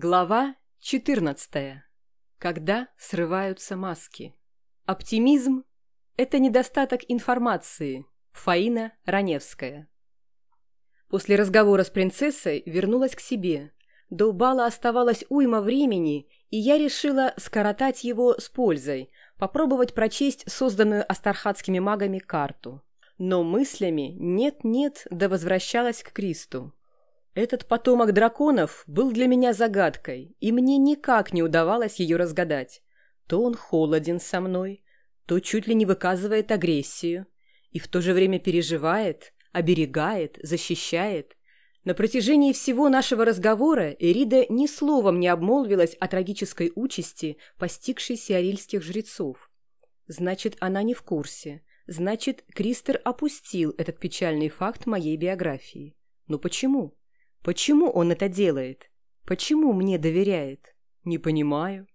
Глава 14. Когда срываются маски. Оптимизм – это недостаток информации. Фаина Раневская. После разговора с принцессой вернулась к себе. До бала оставалось уйма времени, и я решила скоротать его с пользой, попробовать прочесть созданную астархатскими магами карту. Но мыслями нет-нет да возвращалась к Кристу. Этот потомок драконов был для меня загадкой, и мне никак не удавалось ее разгадать. То он холоден со мной, то чуть ли не выказывает агрессию, и в то же время переживает, оберегает, защищает. На протяжении всего нашего разговора Эрида ни словом не обмолвилась о трагической участи, постигшей сиарильских жрецов. Значит, она не в курсе. Значит, Кристер опустил этот печальный факт моей биографии. Но почему? Почему он это делает? Почему мне доверяет? Не понимаю.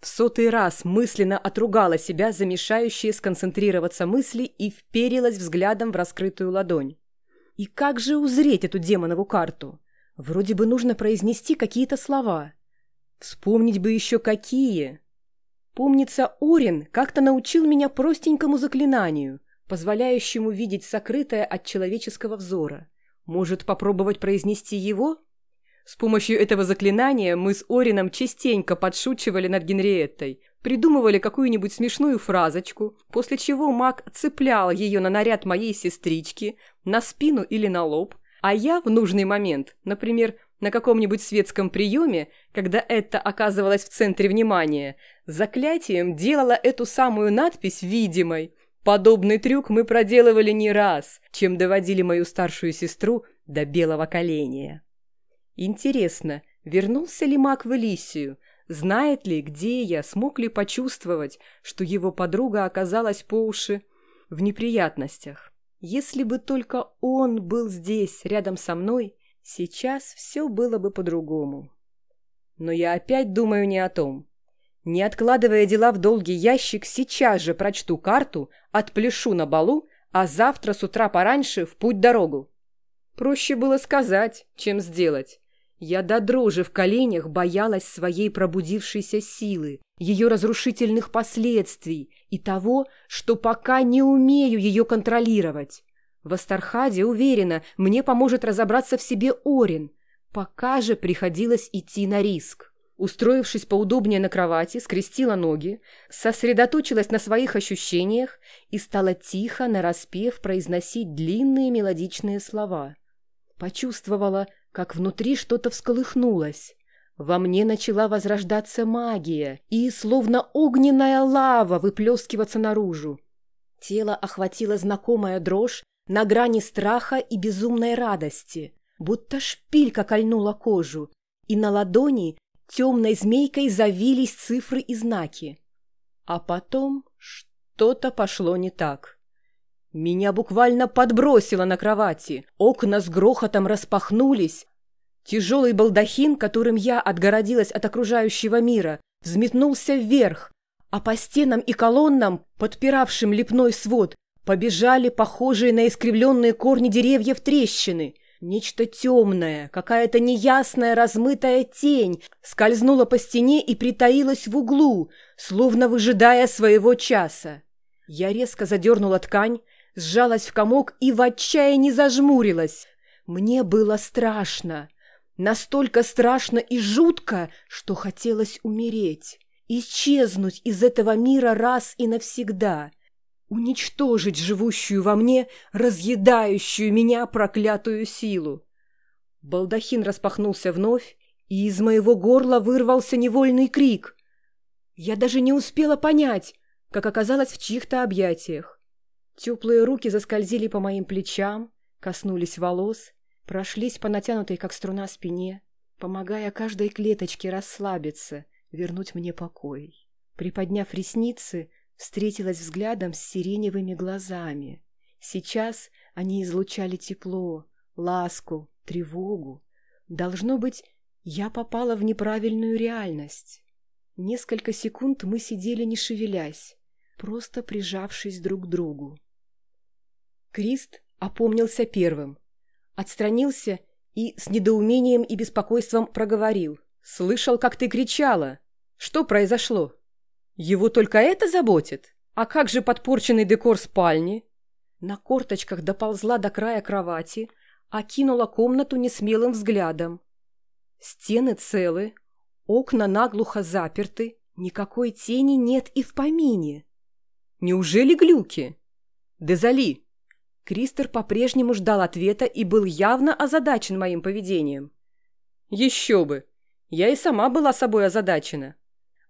В сотый раз мысленно отругала себя за мешающие сконцентрироваться мысли и вперилась взглядом в раскрытую ладонь. И как же узреть эту демонову карту? Вроде бы нужно произнести какие-то слова. Вспомнить бы еще какие. Помнится, Орин как-то научил меня простенькому заклинанию, позволяющему видеть сокрытое от человеческого взора. Может, попробовать произнести его? С помощью этого заклинания мы с Орином частенько подшучивали над Генриеттой, придумывали какую-нибудь смешную фразочку, после чего маг цеплял ее на наряд моей сестрички, на спину или на лоб, а я в нужный момент, например, на каком-нибудь светском приеме, когда это оказывалось в центре внимания, заклятием делала эту самую надпись видимой – Подобный трюк мы проделывали не раз, чем доводили мою старшую сестру до белого коленя. Интересно, вернулся ли маг в Элисию? Знает ли, где я, смог ли почувствовать, что его подруга оказалась по уши в неприятностях? Если бы только он был здесь, рядом со мной, сейчас все было бы по-другому. Но я опять думаю не о том. Не откладывая дела в долгий ящик, сейчас же прочту карту, отпляшу на балу, а завтра с утра пораньше в путь-дорогу. Проще было сказать, чем сделать. Я до дрожи в коленях боялась своей пробудившейся силы, ее разрушительных последствий и того, что пока не умею ее контролировать. В Астархаде, уверена, мне поможет разобраться в себе Орин. Пока же приходилось идти на риск. Устроившись поудобнее на кровати, скрестила ноги, сосредоточилась на своих ощущениях и стала тихо, нараспев, произносить длинные мелодичные слова. Почувствовала, как внутри что-то всколыхнулось. Во мне начала возрождаться магия и, словно огненная лава, выплескиваться наружу. Тело охватило знакомая дрожь на грани страха и безумной радости, будто шпилька кольнула кожу, и на ладони темной змейкой завились цифры и знаки. А потом что-то пошло не так. Меня буквально подбросило на кровати, окна с грохотом распахнулись. Тяжелый балдахин, которым я отгородилась от окружающего мира, взметнулся вверх, а по стенам и колоннам, подпиравшим лепной свод, побежали похожие на искривленные корни деревьев трещины — Нечто темное, какая-то неясная размытая тень скользнула по стене и притаилась в углу, словно выжидая своего часа. Я резко задернула ткань, сжалась в комок и в отчаянии зажмурилась. Мне было страшно. Настолько страшно и жутко, что хотелось умереть, исчезнуть из этого мира раз и навсегда — уничтожить живущую во мне, разъедающую меня проклятую силу. Балдахин распахнулся вновь, и из моего горла вырвался невольный крик. Я даже не успела понять, как оказалось в чьих-то объятиях. Теплые руки заскользили по моим плечам, коснулись волос, прошлись по натянутой, как струна, спине, помогая каждой клеточке расслабиться, вернуть мне покой. Приподняв ресницы, встретилась взглядом с сиреневыми глазами. Сейчас они излучали тепло, ласку, тревогу. Должно быть, я попала в неправильную реальность. Несколько секунд мы сидели не шевелясь, просто прижавшись друг к другу. Крист опомнился первым, отстранился и с недоумением и беспокойством проговорил. Слышал, как ты кричала. Что произошло? Его только это заботит? А как же подпорченный декор спальни? На корточках доползла до края кровати, окинула комнату несмелым взглядом. Стены целы, окна наглухо заперты, никакой тени нет и в помине. Неужели глюки? Дезали. Кристер по-прежнему ждал ответа и был явно озадачен моим поведением. Еще бы! Я и сама была собой озадачена.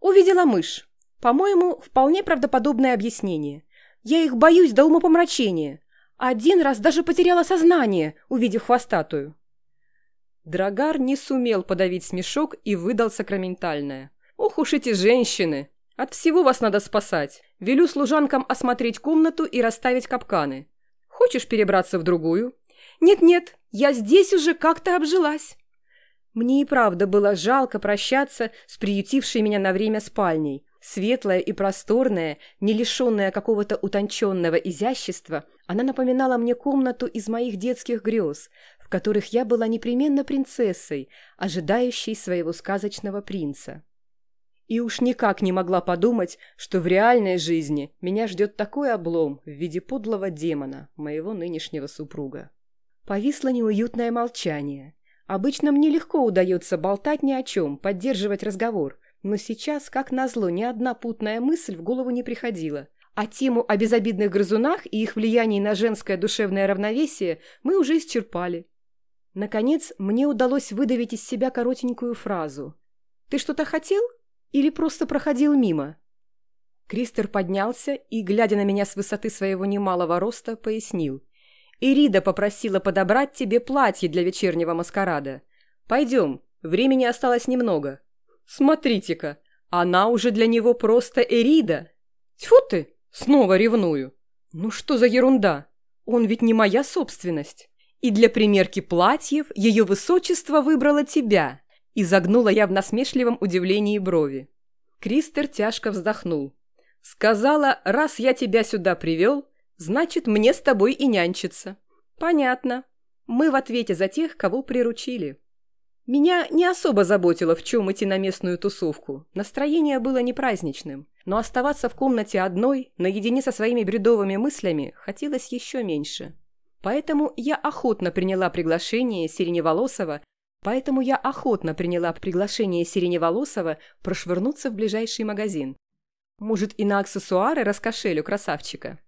Увидела мышь. По-моему, вполне правдоподобное объяснение. Я их боюсь до умопомрачения. Один раз даже потеряла сознание, увидев хвостатую. Драгар не сумел подавить смешок и выдал сакраментальное. «Ох уж эти женщины! От всего вас надо спасать. Велю служанкам осмотреть комнату и расставить капканы. Хочешь перебраться в другую?» «Нет-нет, я здесь уже как-то обжилась». Мне и правда было жалко прощаться с приютившей меня на время спальней. Светлая и просторная, не лишенная какого-то утонченного изящества, она напоминала мне комнату из моих детских грез, в которых я была непременно принцессой, ожидающей своего сказочного принца. И уж никак не могла подумать, что в реальной жизни меня ждет такой облом в виде подлого демона, моего нынешнего супруга. Повисло неуютное молчание. Обычно мне легко удается болтать ни о чем, поддерживать разговор, но сейчас, как назло, ни одна путная мысль в голову не приходила. А тему о безобидных грызунах и их влиянии на женское душевное равновесие мы уже исчерпали. Наконец, мне удалось выдавить из себя коротенькую фразу. «Ты что-то хотел? Или просто проходил мимо?» Кристер поднялся и, глядя на меня с высоты своего немалого роста, пояснил. «Ирида попросила подобрать тебе платье для вечернего маскарада. Пойдем, времени осталось немного». Смотрите-ка, она уже для него просто Эрида. Тьфу ты, снова ревную. Ну что за ерунда? Он ведь не моя собственность. И для примерки платьев ее высочество выбрало тебя. И загнула я в насмешливом удивлении брови. Кристер тяжко вздохнул. Сказала, раз я тебя сюда привел, значит, мне с тобой и нянчиться. Понятно. Мы в ответе за тех, кого приручили. Меня не особо заботило, в чем идти на местную тусовку. Настроение было не праздничным. Но оставаться в комнате одной, наедине со своими бредовыми мыслями, хотелось еще меньше. Поэтому я охотно приняла приглашение Сиреневолосова Поэтому я охотно приняла приглашение Сиреневолосова прошвырнуться в ближайший магазин. Может, и на аксессуары раскошелю красавчика.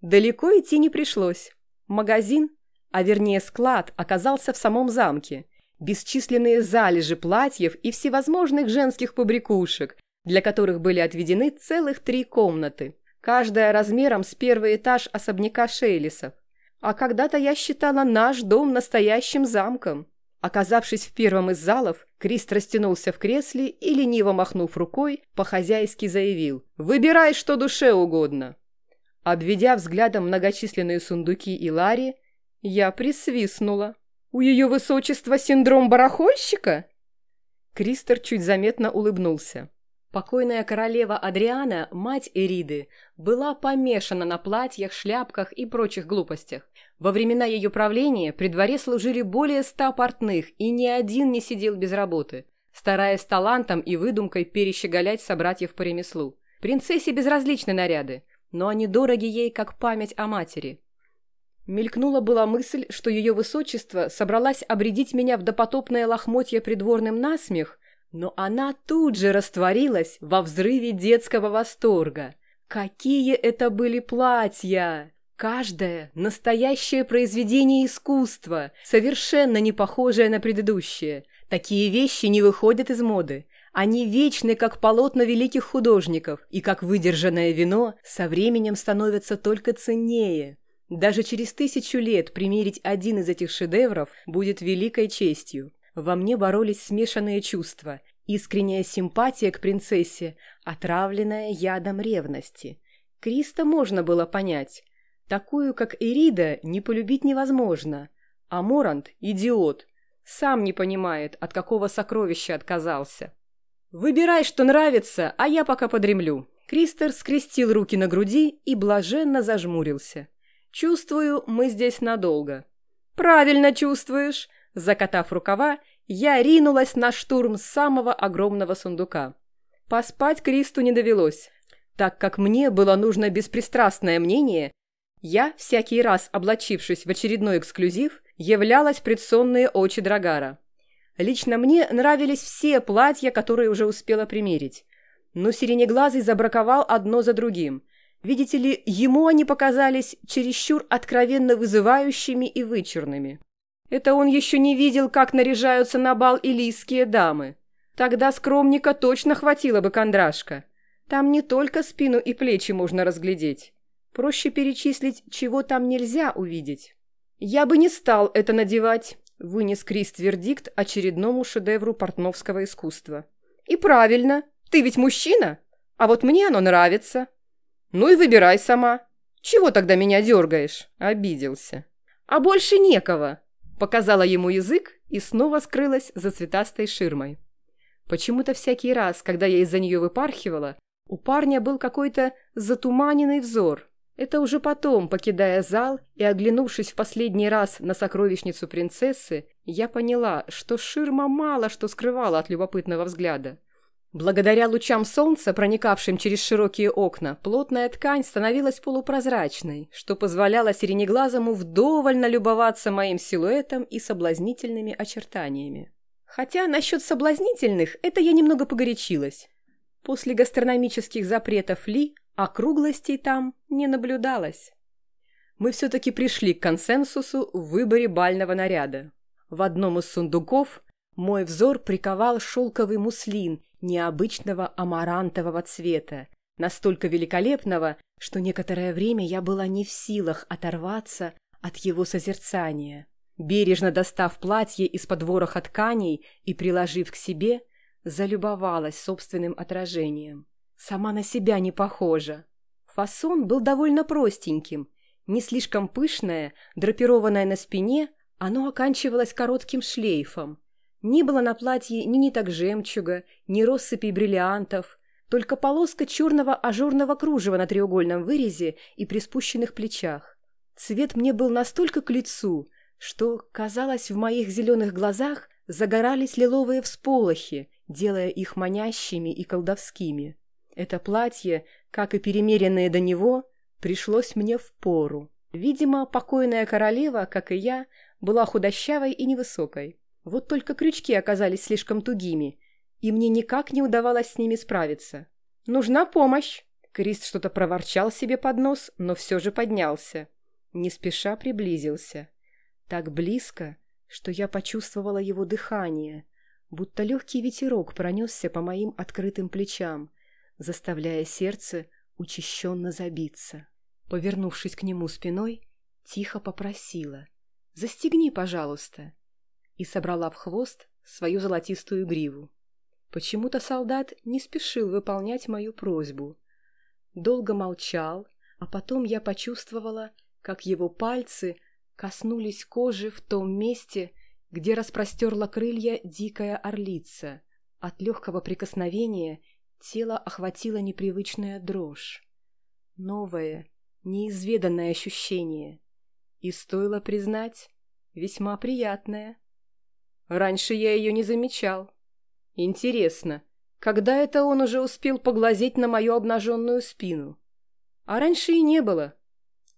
Далеко идти не пришлось. Магазин, а вернее склад, оказался в самом замке – бесчисленные залежи платьев и всевозможных женских побрякушек, для которых были отведены целых три комнаты, каждая размером с первый этаж особняка Шейлисов. А когда-то я считала наш дом настоящим замком. Оказавшись в первом из залов, Крист растянулся в кресле и, лениво махнув рукой, по-хозяйски заявил «Выбирай, что душе угодно». Обведя взглядом многочисленные сундуки и лари, я присвистнула. У ее высочества синдром барахольщика?» Кристер чуть заметно улыбнулся. Покойная королева Адриана, мать Эриды, была помешана на платьях, шляпках и прочих глупостях. Во времена ее правления при дворе служили более ста портных, и ни один не сидел без работы, стараясь талантом и выдумкой перещеголять собратьев по ремеслу. Принцессе безразличны наряды, но они дороги ей, как память о матери. Мелькнула была мысль, что ее высочество собралась обредить меня в допотопное лохмотье придворным насмех, но она тут же растворилась во взрыве детского восторга. Какие это были платья! Каждое – настоящее произведение искусства, совершенно не похожее на предыдущее. Такие вещи не выходят из моды. Они вечны, как полотна великих художников, и как выдержанное вино со временем становятся только ценнее. Даже через тысячу лет примерить один из этих шедевров будет великой честью. Во мне боролись смешанные чувства. Искренняя симпатия к принцессе, отравленная ядом ревности. Криста можно было понять. Такую, как Эрида, не полюбить невозможно. А Морант – идиот. Сам не понимает, от какого сокровища отказался. «Выбирай, что нравится, а я пока подремлю». Кристер скрестил руки на груди и блаженно зажмурился. Чувствую, мы здесь надолго». «Правильно чувствуешь!» Закатав рукава, я ринулась на штурм самого огромного сундука. Поспать Кристу не довелось. Так как мне было нужно беспристрастное мнение, я, всякий раз облачившись в очередной эксклюзив, являлась пред сонные очи Драгара. Лично мне нравились все платья, которые уже успела примерить. Но Сиренеглазый забраковал одно за другим. Видите ли, ему они показались чересчур откровенно вызывающими и вычурными. Это он еще не видел, как наряжаются на бал илийские дамы. Тогда скромника точно хватило бы кондрашка. Там не только спину и плечи можно разглядеть. Проще перечислить, чего там нельзя увидеть. «Я бы не стал это надевать», — вынес Крист вердикт очередному шедевру портновского искусства. «И правильно. Ты ведь мужчина, а вот мне оно нравится». «Ну и выбирай сама. Чего тогда меня дергаешь?» — обиделся. «А больше некого», — показала ему язык и снова скрылась за цветастой ширмой. Почему-то всякий раз, когда я из-за нее выпархивала, у парня был какой-то затуманенный взор. Это уже потом, покидая зал и оглянувшись в последний раз на сокровищницу принцессы, я поняла, что ширма мало что скрывала от любопытного взгляда. Благодаря лучам солнца, проникавшим через широкие окна, плотная ткань становилась полупрозрачной, что позволяло сиренеглазому вдоволь налюбоваться моим силуэтом и соблазнительными очертаниями. Хотя насчет соблазнительных это я немного погорячилась. После гастрономических запретов Ли округлостей там не наблюдалось. Мы все-таки пришли к консенсусу в выборе бального наряда. В одном из сундуков мой взор приковал шелковый муслин необычного амарантового цвета, настолько великолепного, что некоторое время я была не в силах оторваться от его созерцания. Бережно достав платье из-под вороха тканей и приложив к себе, залюбовалась собственным отражением. Сама на себя не похожа. Фасон был довольно простеньким, не слишком пышное, драпированное на спине, оно оканчивалось коротким шлейфом, не было на платье ни ниток жемчуга, ни россыпей бриллиантов, только полоска черного ажурного кружева на треугольном вырезе и приспущенных плечах. Цвет мне был настолько к лицу, что, казалось, в моих зеленых глазах загорались лиловые всполохи, делая их манящими и колдовскими. Это платье, как и перемеренное до него, пришлось мне в пору. Видимо, покойная королева, как и я, была худощавой и невысокой. Вот только крючки оказались слишком тугими, и мне никак не удавалось с ними справиться. «Нужна помощь!» Крист что-то проворчал себе под нос, но все же поднялся. Не спеша приблизился. Так близко, что я почувствовала его дыхание, будто легкий ветерок пронесся по моим открытым плечам, заставляя сердце учащенно забиться. Повернувшись к нему спиной, тихо попросила «Застегни, пожалуйста» и собрала в хвост свою золотистую гриву. Почему-то солдат не спешил выполнять мою просьбу. Долго молчал, а потом я почувствовала, как его пальцы коснулись кожи в том месте, где распростерла крылья дикая орлица. От легкого прикосновения тело охватило непривычная дрожь. Новое, неизведанное ощущение. И стоило признать, весьма приятное. Раньше я ее не замечал. Интересно, когда это он уже успел поглазеть на мою обнаженную спину? А раньше и не было.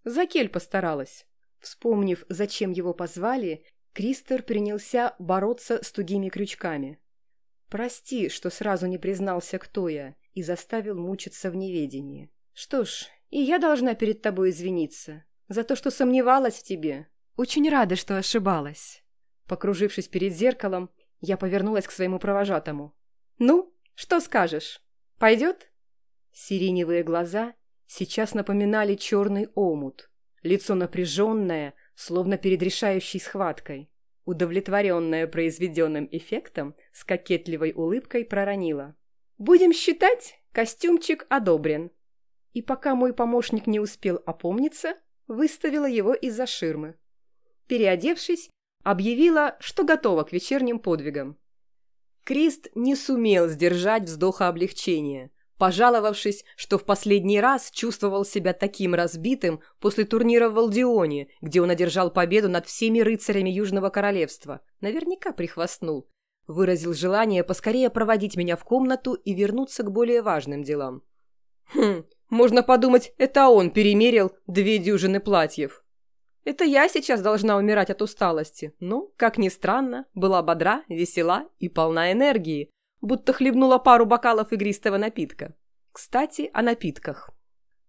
Закель постаралась. Вспомнив, зачем его позвали, Кристер принялся бороться с тугими крючками. «Прости, что сразу не признался, кто я, и заставил мучиться в неведении. Что ж, и я должна перед тобой извиниться за то, что сомневалась в тебе. Очень рада, что ошибалась». Покружившись перед зеркалом, я повернулась к своему провожатому. «Ну, что скажешь? Пойдет?» Сиреневые глаза сейчас напоминали черный омут. Лицо напряженное, словно перед решающей схваткой. Удовлетворенная произведенным эффектом, с кокетливой улыбкой проронила. «Будем считать, костюмчик одобрен». И пока мой помощник не успел опомниться, выставила его из-за ширмы. Переодевшись, объявила, что готова к вечерним подвигам. Крист не сумел сдержать вздоха облегчения, пожаловавшись, что в последний раз чувствовал себя таким разбитым после турнира в Валдионе, где он одержал победу над всеми рыцарями Южного Королевства. Наверняка прихвастнул. выразил желание поскорее проводить меня в комнату и вернуться к более важным делам. Хм, можно подумать, это он перемерил две дюжины платьев. Это я сейчас должна умирать от усталости, но, как ни странно, была бодра, весела и полна энергии, будто хлебнула пару бокалов игристого напитка. Кстати, о напитках.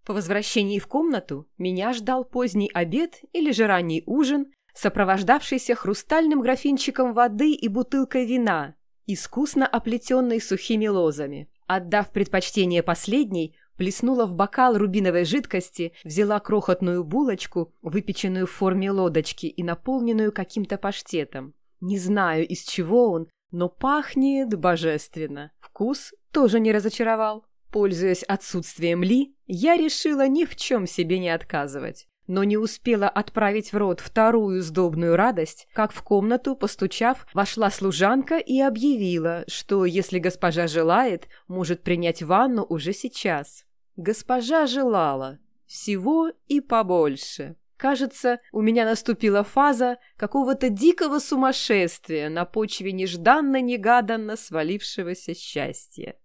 По возвращении в комнату меня ждал поздний обед или же ранний ужин, сопровождавшийся хрустальным графинчиком воды и бутылкой вина, искусно оплетенной сухими лозами. Отдав предпочтение последней, плеснула в бокал рубиновой жидкости, взяла крохотную булочку, выпеченную в форме лодочки и наполненную каким-то паштетом. Не знаю, из чего он, но пахнет божественно. Вкус тоже не разочаровал. Пользуясь отсутствием Ли, я решила ни в чем себе не отказывать. Но не успела отправить в рот вторую сдобную радость, как в комнату, постучав, вошла служанка и объявила, что, если госпожа желает, может принять ванну уже сейчас. Госпожа желала. Всего и побольше. Кажется, у меня наступила фаза какого-то дикого сумасшествия на почве нежданно-негаданно свалившегося счастья.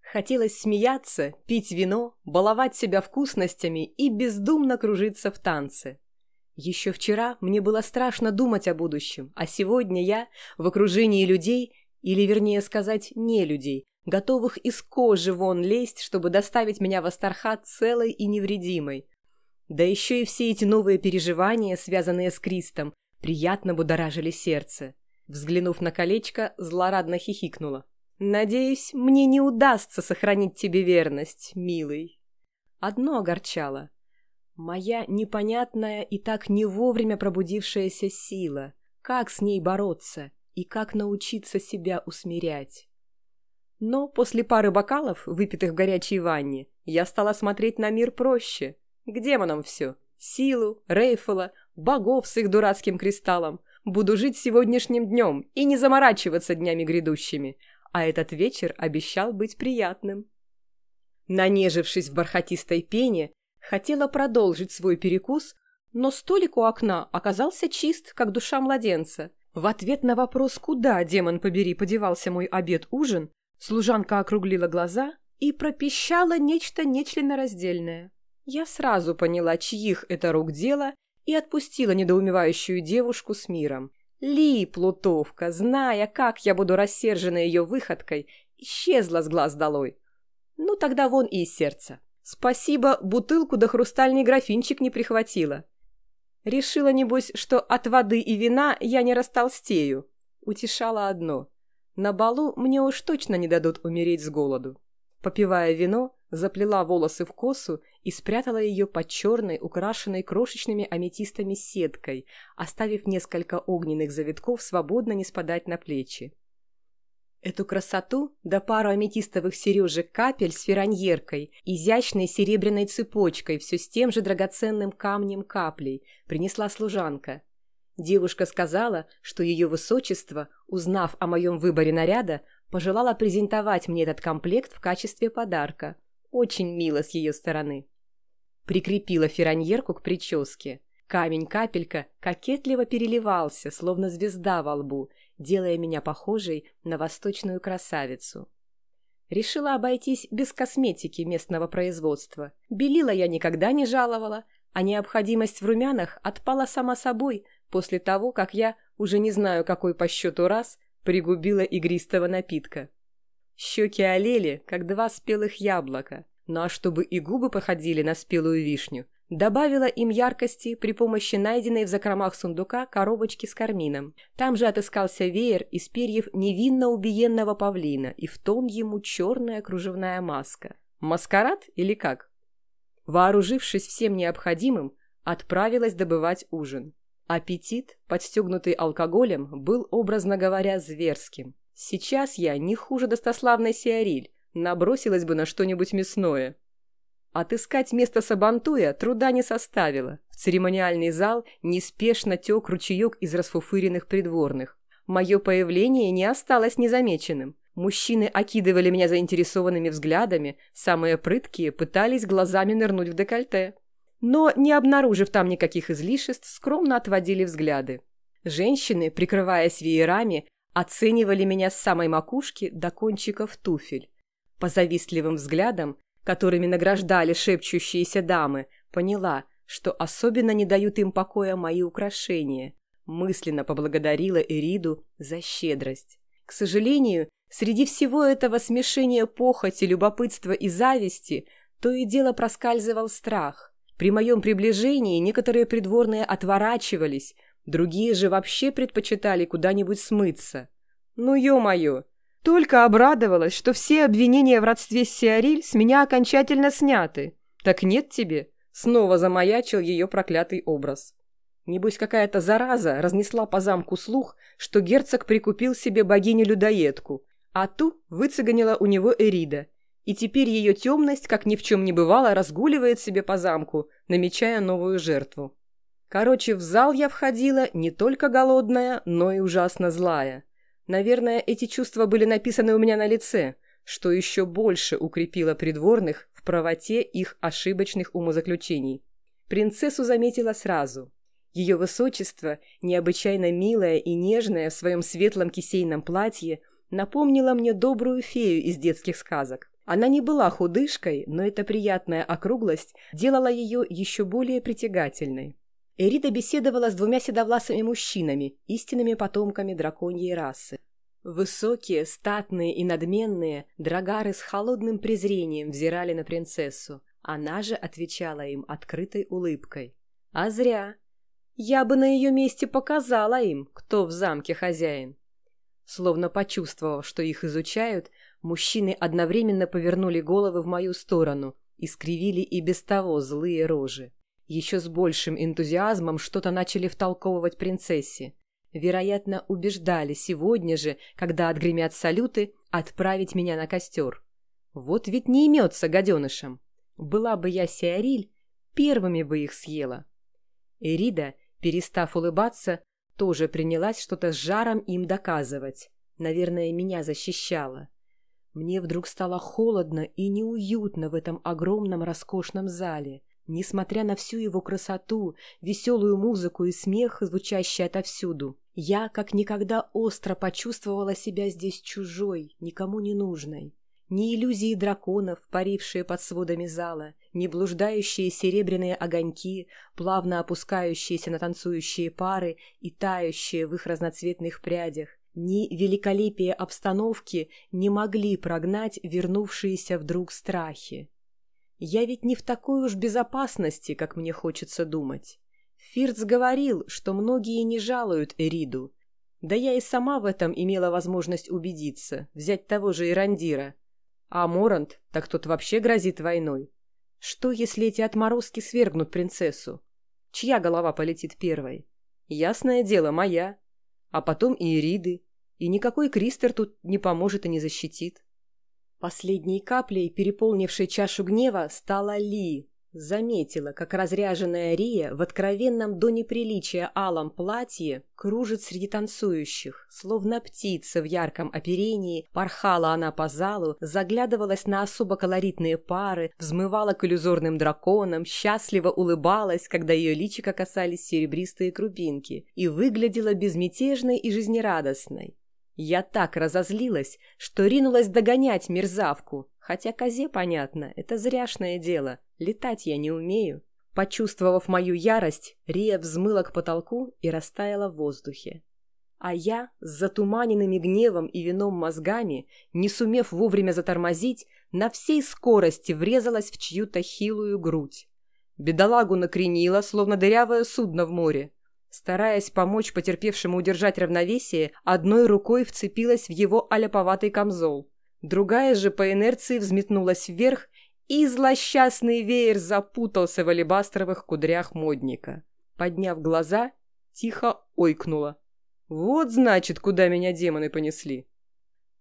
Хотелось смеяться, пить вино, баловать себя вкусностями и бездумно кружиться в танце. Еще вчера мне было страшно думать о будущем, а сегодня я, в окружении людей, или вернее сказать, не людей, готовых из кожи вон лезть, чтобы доставить меня в Астархат целой и невредимой. Да еще и все эти новые переживания, связанные с Кристом, приятно будоражили сердце. Взглянув на колечко, злорадно хихикнула. «Надеюсь, мне не удастся сохранить тебе верность, милый». Одно огорчало. Моя непонятная и так не вовремя пробудившаяся сила. Как с ней бороться и как научиться себя усмирять? Но после пары бокалов, выпитых в горячей ванне, я стала смотреть на мир проще. К демонам все. Силу, Рейфела, богов с их дурацким кристаллом. Буду жить сегодняшним днем и не заморачиваться днями грядущими – а этот вечер обещал быть приятным. Нанежившись в бархатистой пене, хотела продолжить свой перекус, но столик у окна оказался чист, как душа младенца. В ответ на вопрос «Куда, демон побери, подевался мой обед-ужин?» Служанка округлила глаза и пропищала нечто нечленораздельное. Я сразу поняла, чьих это рук дело, и отпустила недоумевающую девушку с миром. Ли, плутовка, зная, как я буду рассержена ее выходкой, исчезла с глаз долой. Ну, тогда вон и из сердца. Спасибо, бутылку да хрустальный графинчик не прихватила. Решила, небось, что от воды и вина я не растолстею. Утешала одно. На балу мне уж точно не дадут умереть с голоду. Попивая вино, заплела волосы в косу и спрятала ее под черной, украшенной крошечными аметистами сеткой, оставив несколько огненных завитков свободно не спадать на плечи. Эту красоту, да пару аметистовых сережек капель с фераньеркой, изящной серебряной цепочкой, все с тем же драгоценным камнем каплей, принесла служанка. Девушка сказала, что ее высочество, узнав о моем выборе наряда, пожелала презентовать мне этот комплект в качестве подарка. Очень мило с ее стороны. Прикрепила фераньерку к прическе. Камень-капелька кокетливо переливался, словно звезда во лбу, делая меня похожей на восточную красавицу. Решила обойтись без косметики местного производства. Белила я никогда не жаловала, а необходимость в румянах отпала сама собой после того, как я, уже не знаю какой по счету раз, пригубила игристого напитка. Щеки олели, как два спелых яблока. Ну а чтобы и губы походили на спелую вишню, добавила им яркости при помощи найденной в закромах сундука коробочки с кармином. Там же отыскался веер из перьев невинно убиенного павлина, и в том ему черная кружевная маска. Маскарад или как? Вооружившись всем необходимым, отправилась добывать ужин. Аппетит, подстегнутый алкоголем, был, образно говоря, зверским. Сейчас я не хуже достославной Сиариль, набросилась бы на что-нибудь мясное. Отыскать место Сабантуя труда не составило. В церемониальный зал неспешно тек ручеек из расфуфыренных придворных. Мое появление не осталось незамеченным. Мужчины окидывали меня заинтересованными взглядами, самые прыткие пытались глазами нырнуть в декольте. Но, не обнаружив там никаких излишеств, скромно отводили взгляды. Женщины, прикрываясь веерами, оценивали меня с самой макушки до кончиков туфель. По завистливым взглядам, которыми награждали шепчущиеся дамы, поняла, что особенно не дают им покоя мои украшения. Мысленно поблагодарила Эриду за щедрость. К сожалению, среди всего этого смешения похоти, любопытства и зависти то и дело проскальзывал страх. При моем приближении некоторые придворные отворачивались, другие же вообще предпочитали куда-нибудь смыться. Ну, ё-моё! Только обрадовалась, что все обвинения в родстве с Сиариль с меня окончательно сняты. Так нет тебе? Снова замаячил ее проклятый образ. Небось, какая-то зараза разнесла по замку слух, что герцог прикупил себе богиню-людоедку, а ту выцеганила у него Эрида. И теперь ее темность, как ни в чем не бывало, разгуливает себе по замку, намечая новую жертву. Короче, в зал я входила не только голодная, но и ужасно злая. Наверное, эти чувства были написаны у меня на лице, что еще больше укрепило придворных в правоте их ошибочных умозаключений. Принцессу заметила сразу. Ее высочество, необычайно милое и нежное в своем светлом кисейном платье, напомнило мне добрую фею из детских сказок. Она не была худышкой, но эта приятная округлость делала ее еще более притягательной. Эрида беседовала с двумя седовласыми мужчинами, истинными потомками драконьей расы. Высокие, статные и надменные, драгары с холодным презрением взирали на принцессу. Она же отвечала им открытой улыбкой. А зря. Я бы на ее месте показала им, кто в замке хозяин. Словно почувствовав, что их изучают, мужчины одновременно повернули головы в мою сторону и скривили и без того злые рожи. Еще с большим энтузиазмом что-то начали втолковывать принцессе. Вероятно, убеждали сегодня же, когда отгремят салюты, отправить меня на костер. Вот ведь не имется гаденышем. Была бы я Сиариль, первыми бы их съела. Эрида, перестав улыбаться, тоже принялась что-то с жаром им доказывать. Наверное, меня защищала. Мне вдруг стало холодно и неуютно в этом огромном роскошном зале. Несмотря на всю его красоту, веселую музыку и смех, звучащий отовсюду, я как никогда остро почувствовала себя здесь чужой, никому не нужной. Ни иллюзии драконов, парившие под сводами зала, ни блуждающие серебряные огоньки, плавно опускающиеся на танцующие пары и тающие в их разноцветных прядях, ни великолепие обстановки не могли прогнать вернувшиеся вдруг страхи. Я ведь не в такой уж безопасности, как мне хочется думать. Фирц говорил, что многие не жалуют Эриду. Да я и сама в этом имела возможность убедиться, взять того же Ирандира. А Морант, так тот вообще грозит войной. Что, если эти отморозки свергнут принцессу? Чья голова полетит первой? Ясное дело, моя. А потом и Ириды. И никакой Кристер тут не поможет и не защитит. Последней каплей, переполнившей чашу гнева, стала Ли. Заметила, как разряженная Рия в откровенном до неприличия алом платье кружит среди танцующих. Словно птица в ярком оперении, порхала она по залу, заглядывалась на особо колоритные пары, взмывала к иллюзорным драконам, счастливо улыбалась, когда ее личико касались серебристые крупинки, и выглядела безмятежной и жизнерадостной. Я так разозлилась, что ринулась догонять мерзавку, хотя козе понятно, это зряшное дело, летать я не умею. Почувствовав мою ярость, Рия взмыла к потолку и растаяла в воздухе. А я, с затуманенными гневом и вином мозгами, не сумев вовремя затормозить, на всей скорости врезалась в чью-то хилую грудь. Бедолагу накренило, словно дырявое судно в море. Стараясь помочь потерпевшему удержать равновесие, одной рукой вцепилась в его аляповатый камзол. Другая же по инерции взметнулась вверх, и злосчастный веер запутался в алебастровых кудрях модника. Подняв глаза, тихо ойкнула. «Вот, значит, куда меня демоны понесли!»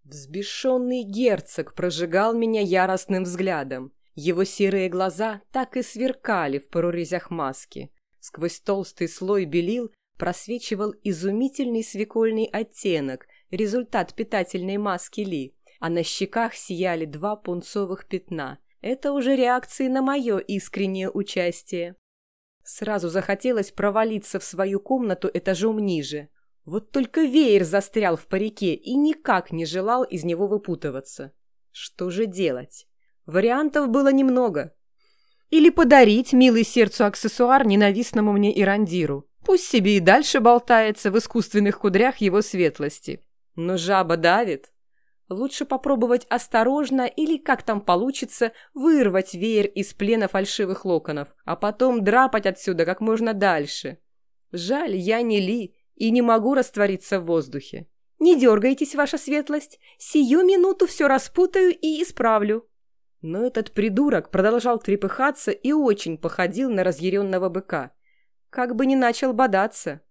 Взбешенный герцог прожигал меня яростным взглядом. Его серые глаза так и сверкали в прорезях маски. Сквозь толстый слой белил просвечивал изумительный свекольный оттенок, результат питательной маски Ли, а на щеках сияли два пунцовых пятна. Это уже реакции на мое искреннее участие. Сразу захотелось провалиться в свою комнату этажом ниже. Вот только веер застрял в парике и никак не желал из него выпутываться. Что же делать? Вариантов было немного. Или подарить милый сердцу аксессуар ненавистному мне Ирандиру. Пусть себе и дальше болтается в искусственных кудрях его светлости. Но жаба давит. Лучше попробовать осторожно или, как там получится, вырвать веер из плена фальшивых локонов, а потом драпать отсюда как можно дальше. Жаль, я не Ли и не могу раствориться в воздухе. Не дергайтесь, ваша светлость, сию минуту все распутаю и исправлю. Но этот придурок продолжал трепыхаться и очень походил на разъяренного быка. Как бы не начал бодаться.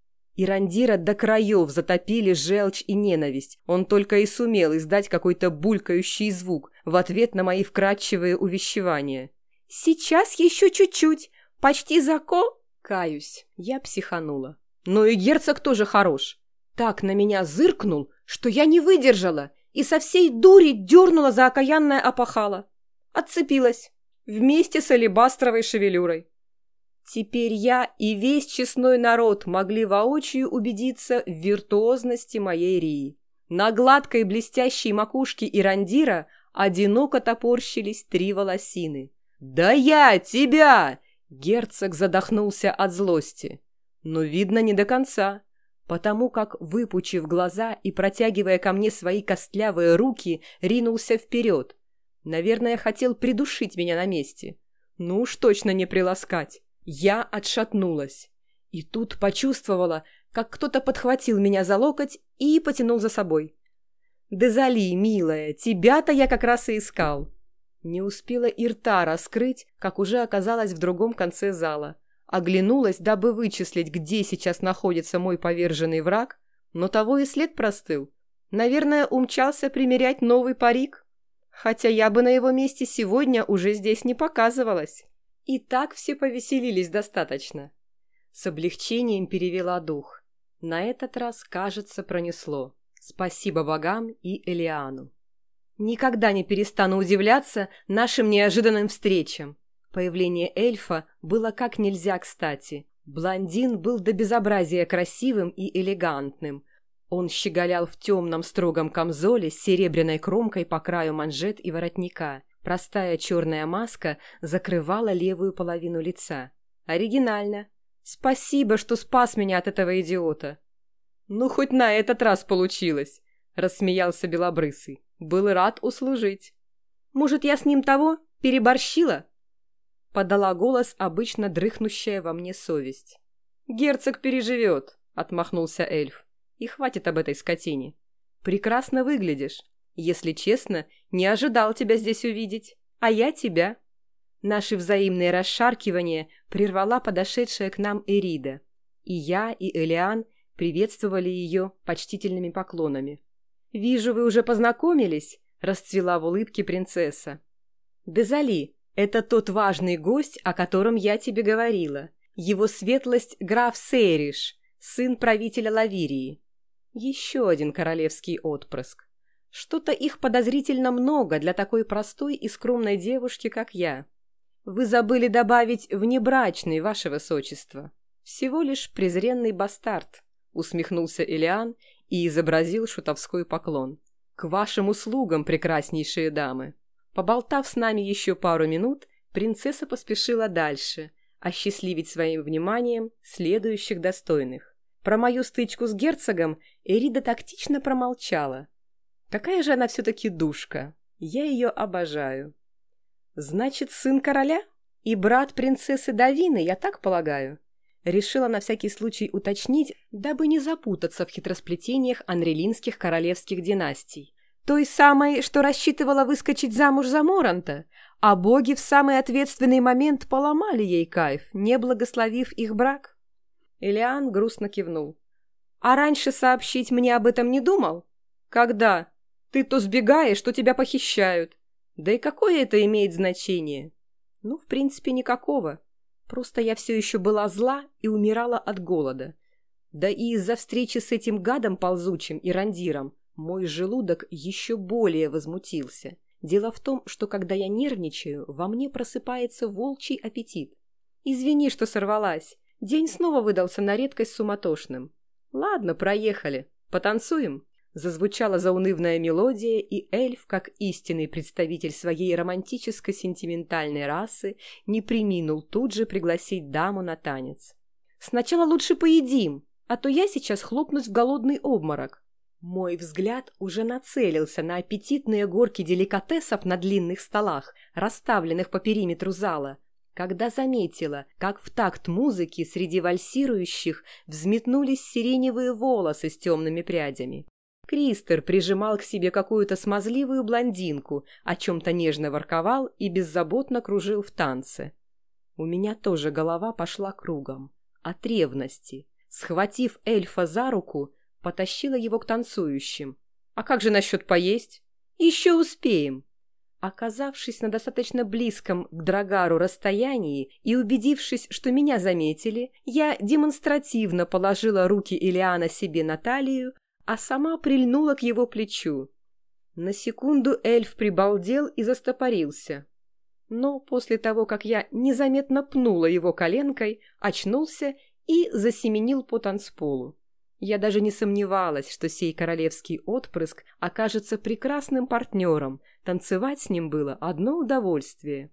Ирандира до краев затопили желчь и ненависть. Он только и сумел издать какой-то булькающий звук в ответ на мои вкрадчивые увещевания. «Сейчас еще чуть-чуть. Почти зако...» Каюсь, я психанула. Но и герцог тоже хорош. Так на меня зыркнул, что я не выдержала и со всей дури дернула за окаянное опахало. Отцепилась. Вместе с алебастровой шевелюрой. Теперь я и весь честной народ могли воочию убедиться в виртуозности моей Рии. На гладкой блестящей макушке Ирандира одиноко топорщились три волосины. «Да я тебя!» Герцог задохнулся от злости. Но, видно, не до конца, потому как, выпучив глаза и протягивая ко мне свои костлявые руки, ринулся вперед. Наверное, хотел придушить меня на месте. Ну уж точно не приласкать. Я отшатнулась. И тут почувствовала, как кто-то подхватил меня за локоть и потянул за собой. «Дезали, милая, тебя-то я как раз и искал». Не успела и рта раскрыть, как уже оказалась в другом конце зала. Оглянулась, дабы вычислить, где сейчас находится мой поверженный враг, но того и след простыл. Наверное, умчался примерять новый парик. Хотя я бы на его месте сегодня уже здесь не показывалась. И так все повеселились достаточно. С облегчением перевела дух. На этот раз, кажется, пронесло. Спасибо богам и Элиану. Никогда не перестану удивляться нашим неожиданным встречам. Появление эльфа было как нельзя кстати. Блондин был до безобразия красивым и элегантным. Он щеголял в темном строгом камзоле с серебряной кромкой по краю манжет и воротника. Простая черная маска закрывала левую половину лица. Оригинально. Спасибо, что спас меня от этого идиота. Ну, хоть на этот раз получилось, рассмеялся Белобрысый. Был рад услужить. Может, я с ним того переборщила? Подала голос обычно дрыхнущая во мне совесть. «Герцог переживет», — отмахнулся эльф. «И хватит об этой скотине. Прекрасно выглядишь. Если честно, не ожидал тебя здесь увидеть. А я тебя». Наши взаимные расшаркивания прервала подошедшая к нам Эрида. И я, и Элиан приветствовали ее почтительными поклонами. «Вижу, вы уже познакомились», — расцвела в улыбке принцесса. «Дезали, это тот важный гость, о котором я тебе говорила. Его светлость граф Сейриш, сын правителя Лавирии. Еще один королевский отпрыск. Что-то их подозрительно много для такой простой и скромной девушки, как я. Вы забыли добавить внебрачный, ваше высочество. Всего лишь презренный бастард, усмехнулся Элиан и изобразил шутовской поклон. К вашим услугам, прекраснейшие дамы. Поболтав с нами еще пару минут, принцесса поспешила дальше, осчастливить своим вниманием следующих достойных. Про мою стычку с герцогом Эрида тактично промолчала. Какая же она все-таки душка. Я ее обожаю. Значит, сын короля? И брат принцессы Давины, я так полагаю? Решила на всякий случай уточнить, дабы не запутаться в хитросплетениях анрелинских королевских династий. Той самой, что рассчитывала выскочить замуж за Моранта, а боги в самый ответственный момент поломали ей кайф, не благословив их брак. Элиан грустно кивнул. «А раньше сообщить мне об этом не думал? Когда? Ты то сбегаешь, то тебя похищают. Да и какое это имеет значение? Ну, в принципе, никакого. Просто я все еще была зла и умирала от голода. Да и из-за встречи с этим гадом ползучим и рандиром мой желудок еще более возмутился. Дело в том, что когда я нервничаю, во мне просыпается волчий аппетит. Извини, что сорвалась. День снова выдался на редкость суматошным. «Ладно, проехали. Потанцуем?» Зазвучала заунывная мелодия, и эльф, как истинный представитель своей романтическо-сентиментальной расы, не приминул тут же пригласить даму на танец. «Сначала лучше поедим, а то я сейчас хлопнусь в голодный обморок». Мой взгляд уже нацелился на аппетитные горки деликатесов на длинных столах, расставленных по периметру зала, когда заметила, как в такт музыки среди вальсирующих взметнулись сиреневые волосы с темными прядями. Кристер прижимал к себе какую-то смазливую блондинку, о чем-то нежно ворковал и беззаботно кружил в танце. У меня тоже голова пошла кругом. От ревности. Схватив эльфа за руку, потащила его к танцующим. «А как же насчет поесть?» «Еще успеем!» Оказавшись на достаточно близком к Драгару расстоянии и убедившись, что меня заметили, я демонстративно положила руки Илиана себе на талию, а сама прильнула к его плечу. На секунду эльф прибалдел и застопорился. Но после того, как я незаметно пнула его коленкой, очнулся и засеменил по танцполу. Я даже не сомневалась, что сей королевский отпрыск окажется прекрасным партнером, танцевать с ним было одно удовольствие.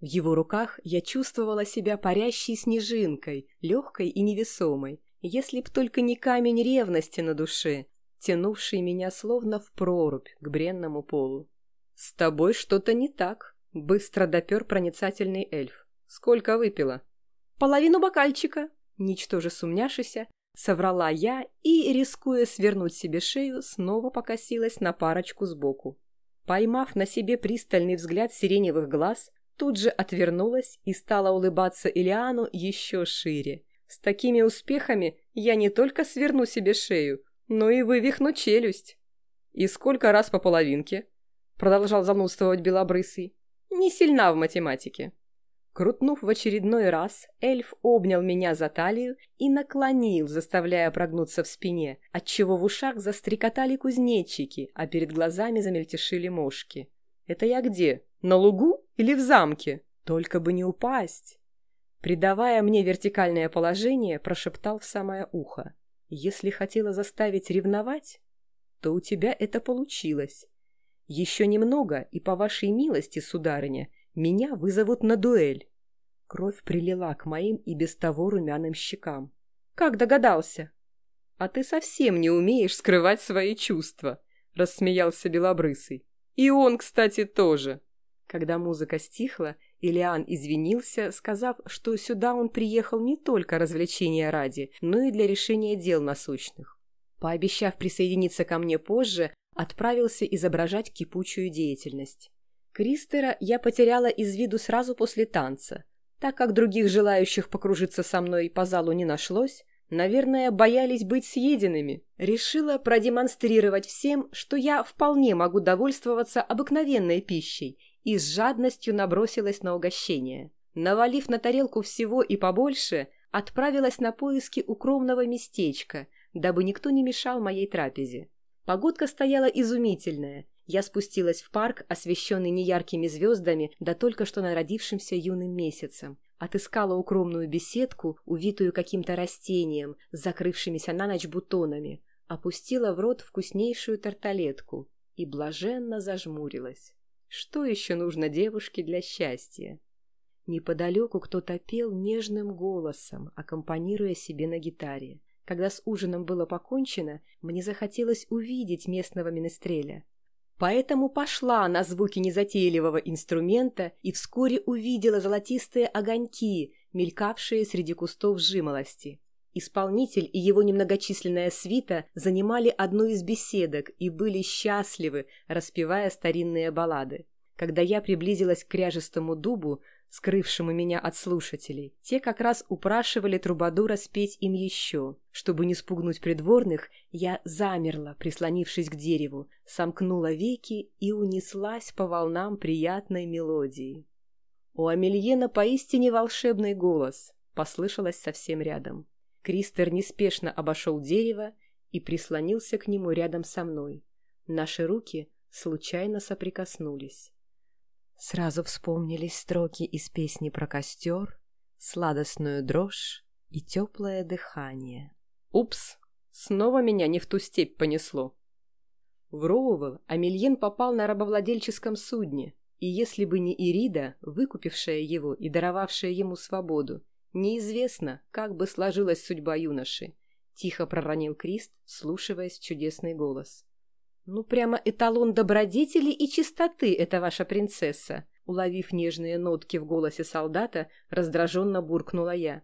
В его руках я чувствовала себя парящей снежинкой, легкой и невесомой, если б только не камень ревности на душе, тянувший меня словно в прорубь к бренному полу. «С тобой что-то не так», — быстро допер проницательный эльф. «Сколько выпила?» «Половину бокальчика», — ничтоже сумняшися, Соврала я и, рискуя свернуть себе шею, снова покосилась на парочку сбоку. Поймав на себе пристальный взгляд сиреневых глаз, тут же отвернулась и стала улыбаться Илиану еще шире. С такими успехами я не только сверну себе шею, но и вывихну челюсть. «И сколько раз по половинке?» Продолжал занудствовать Белобрысый. «Не сильна в математике». Крутнув в очередной раз, эльф обнял меня за талию и наклонил, заставляя прогнуться в спине, отчего в ушах застрекотали кузнечики, а перед глазами замельтешили мошки. «Это я где? На лугу или в замке? Только бы не упасть!» Придавая мне вертикальное положение, прошептал в самое ухо. «Если хотела заставить ревновать, то у тебя это получилось. Еще немного, и по вашей милости, сударыня, меня вызовут на дуэль. Кровь прилила к моим и без того румяным щекам. Как догадался? А ты совсем не умеешь скрывать свои чувства, рассмеялся Белобрысый. И он, кстати, тоже. Когда музыка стихла, Илиан извинился, сказав, что сюда он приехал не только развлечения ради, но и для решения дел насущных. Пообещав присоединиться ко мне позже, отправился изображать кипучую деятельность. Кристера я потеряла из виду сразу после танца. Так как других желающих покружиться со мной по залу не нашлось, наверное, боялись быть съеденными. Решила продемонстрировать всем, что я вполне могу довольствоваться обыкновенной пищей, и с жадностью набросилась на угощение. Навалив на тарелку всего и побольше, отправилась на поиски укромного местечка, дабы никто не мешал моей трапезе. Погодка стояла изумительная – я спустилась в парк, освещенный неяркими звездами, да только что народившимся юным месяцем. Отыскала укромную беседку, увитую каким-то растением, закрывшимися на ночь бутонами, опустила в рот вкуснейшую тарталетку и блаженно зажмурилась. Что еще нужно девушке для счастья? Неподалеку кто-то пел нежным голосом, аккомпанируя себе на гитаре. Когда с ужином было покончено, мне захотелось увидеть местного менестреля. Поэтому пошла на звуки незатейливого инструмента и вскоре увидела золотистые огоньки, мелькавшие среди кустов жимолости. Исполнитель и его немногочисленная свита занимали одну из беседок и были счастливы, распевая старинные баллады. Когда я приблизилась к кряжестому дубу, скрывшему меня от слушателей. Те как раз упрашивали Трубадура спеть им еще. Чтобы не спугнуть придворных, я замерла, прислонившись к дереву, сомкнула веки и унеслась по волнам приятной мелодии. У Амельена поистине волшебный голос, послышалось совсем рядом. Кристер неспешно обошел дерево и прислонился к нему рядом со мной. Наши руки случайно соприкоснулись. Сразу вспомнились строки из песни про костер, сладостную дрожь и теплое дыхание. «Упс!» Снова меня не в ту степь понесло. В Роуэлл Амельен попал на рабовладельческом судне, и если бы не Ирида, выкупившая его и даровавшая ему свободу, неизвестно, как бы сложилась судьба юноши. Тихо проронил Крист, слушаясь чудесный голос. «Ну, прямо эталон добродетели и чистоты это ваша принцесса!» Уловив нежные нотки в голосе солдата, раздраженно буркнула я.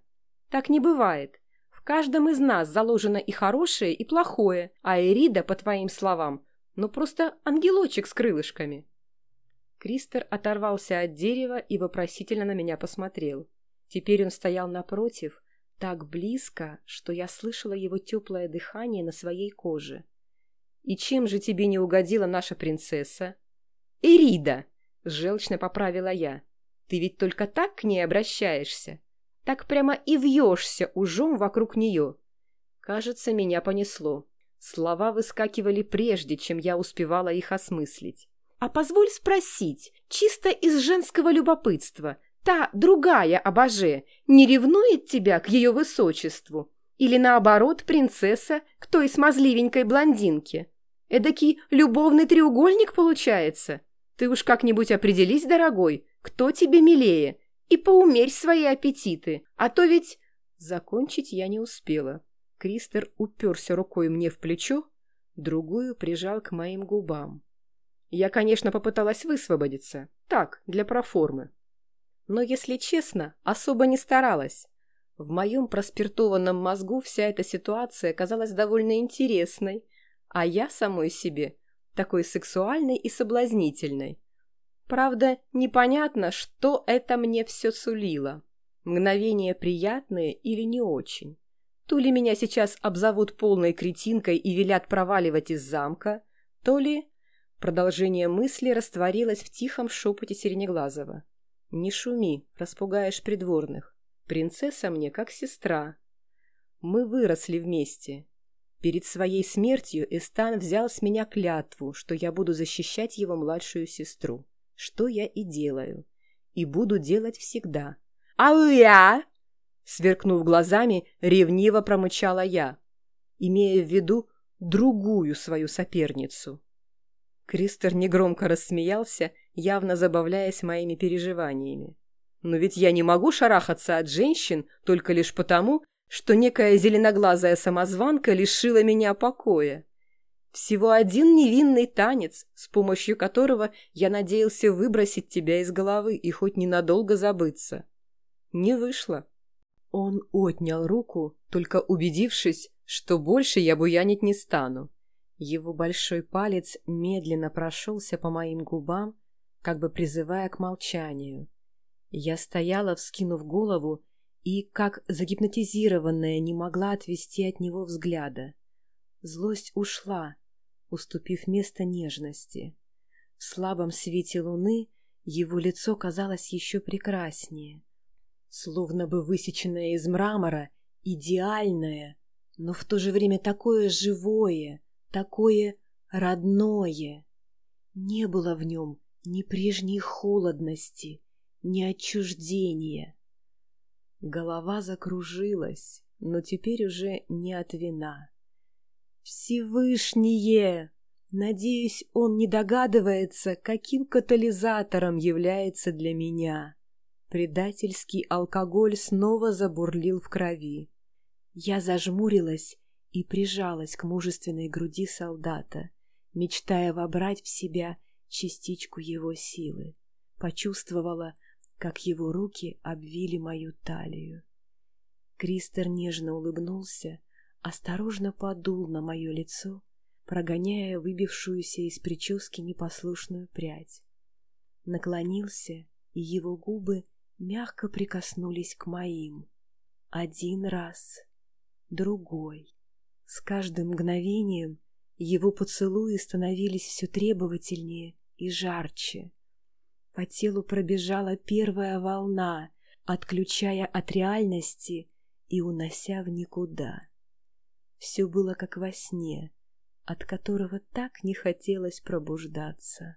«Так не бывает. В каждом из нас заложено и хорошее, и плохое, а Эрида, по твоим словам, ну просто ангелочек с крылышками». Кристер оторвался от дерева и вопросительно на меня посмотрел. Теперь он стоял напротив, так близко, что я слышала его теплое дыхание на своей коже. «И чем же тебе не угодила наша принцесса?» «Эрида!» — желчно поправила я. «Ты ведь только так к ней обращаешься? Так прямо и вьешься ужом вокруг нее». Кажется, меня понесло. Слова выскакивали прежде, чем я успевала их осмыслить. «А позволь спросить, чисто из женского любопытства, та другая обоже не ревнует тебя к ее высочеству? Или наоборот, принцесса к той смазливенькой блондинке? Эдакий любовный треугольник получается? Ты уж как-нибудь определись, дорогой, кто тебе милее, и поумерь свои аппетиты, а то ведь...» Закончить я не успела. Кристер уперся рукой мне в плечо, другую прижал к моим губам. Я, конечно, попыталась высвободиться. Так, для проформы. Но, если честно, особо не старалась. В моем проспиртованном мозгу вся эта ситуация казалась довольно интересной, а я самой себе такой сексуальной и соблазнительной. Правда, непонятно, что это мне все сулило. Мгновения приятные или не очень. То ли меня сейчас обзовут полной кретинкой и велят проваливать из замка, то ли Продолжение мысли растворилось в тихом шепоте Серенеглазова. «Не шуми, распугаешь придворных. Принцесса мне как сестра. Мы выросли вместе. Перед своей смертью Эстан взял с меня клятву, что я буду защищать его младшую сестру. Что я и делаю. И буду делать всегда. «А я?» Сверкнув глазами, ревниво промычала я, имея в виду другую свою соперницу. Кристер негромко рассмеялся, явно забавляясь моими переживаниями. «Но ведь я не могу шарахаться от женщин только лишь потому, что некая зеленоглазая самозванка лишила меня покоя. Всего один невинный танец, с помощью которого я надеялся выбросить тебя из головы и хоть ненадолго забыться. Не вышло». Он отнял руку, только убедившись, что больше я буянить не стану. Его большой палец медленно прошелся по моим губам, как бы призывая к молчанию. Я стояла, вскинув голову, и, как загипнотизированная, не могла отвести от него взгляда. Злость ушла, уступив место нежности. В слабом свете луны его лицо казалось еще прекраснее, словно бы высеченное из мрамора, идеальное, но в то же время такое живое, такое родное. Не было в нем ни прежней холодности, ни отчуждения. Голова закружилась, но теперь уже не от вина. Всевышнее! Надеюсь, он не догадывается, каким катализатором является для меня. Предательский алкоголь снова забурлил в крови. Я зажмурилась и прижалась к мужественной груди солдата, мечтая вобрать в себя частичку его силы. Почувствовала, как его руки обвили мою талию. Кристер нежно улыбнулся, осторожно подул на мое лицо, прогоняя выбившуюся из прически непослушную прядь. Наклонился, и его губы мягко прикоснулись к моим. Один раз, другой. С каждым мгновением его поцелуи становились все требовательнее и жарче. По телу пробежала первая волна, отключая от реальности и унося в никуда. Все было как во сне, от которого так не хотелось пробуждаться.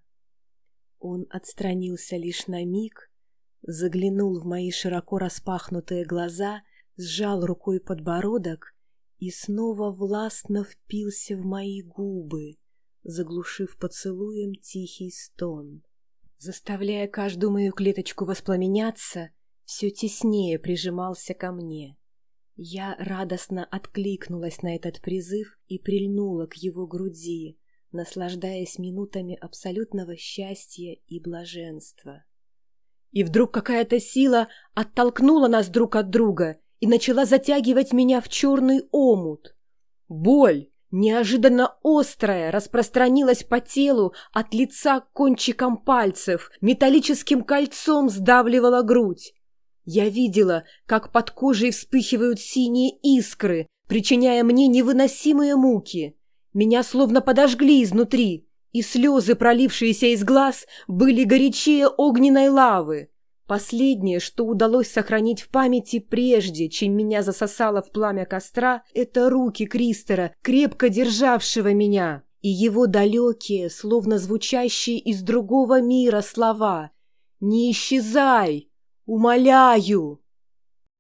Он отстранился лишь на миг, заглянул в мои широко распахнутые глаза, сжал рукой подбородок и снова властно впился в мои губы, заглушив поцелуем тихий стон. Заставляя каждую мою клеточку воспламеняться, все теснее прижимался ко мне. Я радостно откликнулась на этот призыв и прильнула к его груди, наслаждаясь минутами абсолютного счастья и блаженства. И вдруг какая-то сила оттолкнула нас друг от друга и начала затягивать меня в черный омут. Боль, неожиданно острая, распространилась по телу от лица к кончикам пальцев, металлическим кольцом сдавливала грудь. Я видела, как под кожей вспыхивают синие искры, причиняя мне невыносимые муки. Меня словно подожгли изнутри, и слезы, пролившиеся из глаз, были горячее огненной лавы. Последнее, что удалось сохранить в памяти прежде, чем меня засосало в пламя костра, это руки Кристера, крепко державшего меня, и его далекие, словно звучащие из другого мира слова «Не исчезай! Умоляю!»